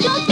Don't